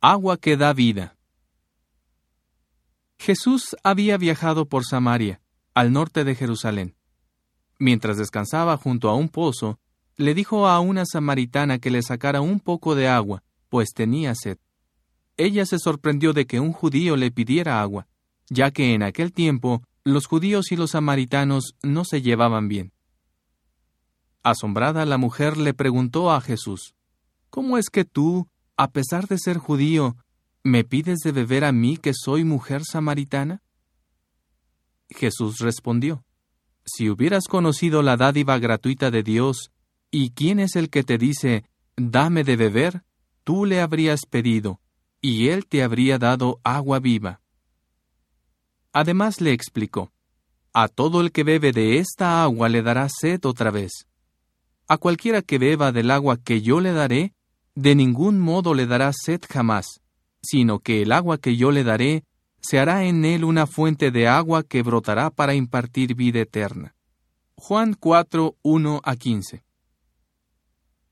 Agua que da vida. Jesús había viajado por Samaria, al norte de Jerusalén. Mientras descansaba junto a un pozo, le dijo a una samaritana que le sacara un poco de agua, pues tenía sed. Ella se sorprendió de que un judío le pidiera agua, ya que en aquel tiempo los judíos y los samaritanos no se llevaban bien. Asombrada, la mujer le preguntó a Jesús, ¿Cómo es que tú, a pesar de ser judío, me pides de beber a mí que soy mujer samaritana? Jesús respondió, Si hubieras conocido la dádiva gratuita de Dios, y quién es el que te dice, dame de beber, tú le habrías pedido, y él te habría dado agua viva. Además le explicó, A todo el que bebe de esta agua le dará sed otra vez. A cualquiera que beba del agua que yo le daré, de ningún modo le dará sed jamás, sino que el agua que yo le daré se hará en él una fuente de agua que brotará para impartir vida eterna. Juan 4, 1 a 15.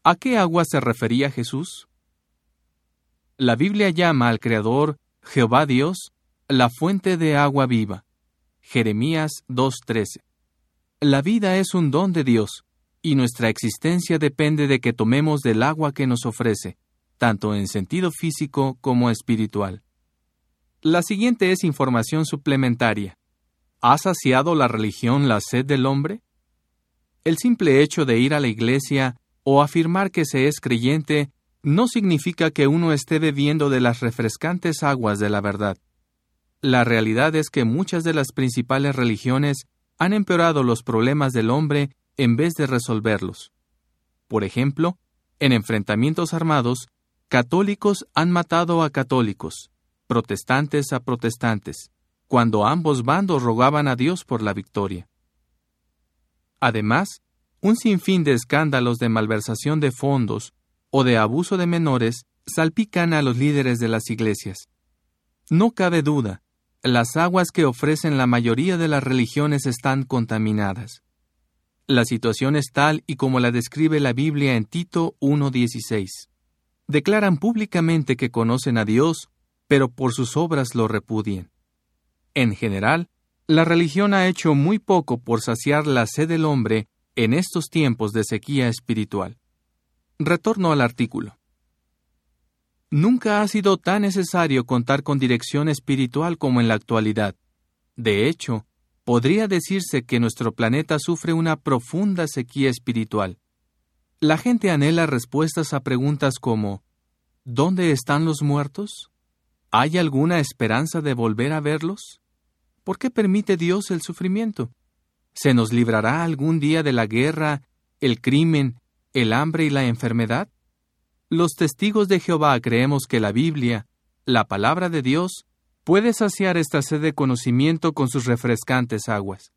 ¿A qué agua se refería Jesús? La Biblia llama al Creador Jehová Dios la fuente de agua viva. Jeremías 2.13. La vida es un don de Dios, y nuestra existencia depende de que tomemos del agua que nos ofrece, tanto en sentido físico como espiritual. La siguiente es información suplementaria. ¿Ha saciado la religión la sed del hombre? El simple hecho de ir a la iglesia o afirmar que se es creyente no significa que uno esté bebiendo de las refrescantes aguas de la verdad. La realidad es que muchas de las principales religiones han empeorado los problemas del hombre en vez de resolverlos. Por ejemplo, en enfrentamientos armados, católicos han matado a católicos, protestantes a protestantes, cuando ambos bandos rogaban a Dios por la victoria. Además, un sinfín de escándalos de malversación de fondos o de abuso de menores salpican a los líderes de las iglesias. No cabe duda las aguas que ofrecen la mayoría de las religiones están contaminadas. La situación es tal y como la describe la Biblia en Tito 1.16. Declaran públicamente que conocen a Dios, pero por sus obras lo repudien. En general, la religión ha hecho muy poco por saciar la sed del hombre en estos tiempos de sequía espiritual. Retorno al artículo. Nunca ha sido tan necesario contar con dirección espiritual como en la actualidad. De hecho, podría decirse que nuestro planeta sufre una profunda sequía espiritual. La gente anhela respuestas a preguntas como ¿Dónde están los muertos? ¿Hay alguna esperanza de volver a verlos? ¿Por qué permite Dios el sufrimiento? ¿Se nos librará algún día de la guerra, el crimen, el hambre y la enfermedad? Los testigos de Jehová creemos que la Biblia, la palabra de Dios, puede saciar esta sed de conocimiento con sus refrescantes aguas.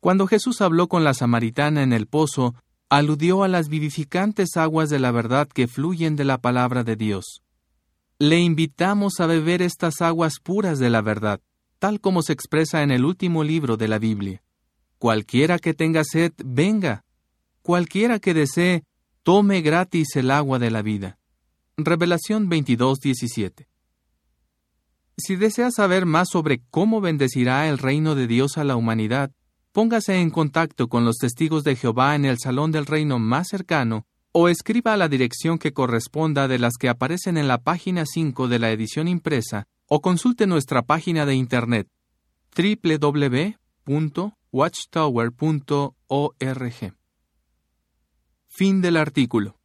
Cuando Jesús habló con la samaritana en el pozo, aludió a las vivificantes aguas de la verdad que fluyen de la palabra de Dios. Le invitamos a beber estas aguas puras de la verdad, tal como se expresa en el último libro de la Biblia. Cualquiera que tenga sed, venga. Cualquiera que desee, Tome gratis el agua de la vida. Revelación 22, 17. Si desea saber más sobre cómo bendecirá el reino de Dios a la humanidad, póngase en contacto con los testigos de Jehová en el salón del reino más cercano o escriba a la dirección que corresponda de las que aparecen en la página 5 de la edición impresa o consulte nuestra página de internet www.watchtower.org. Fin del artículo.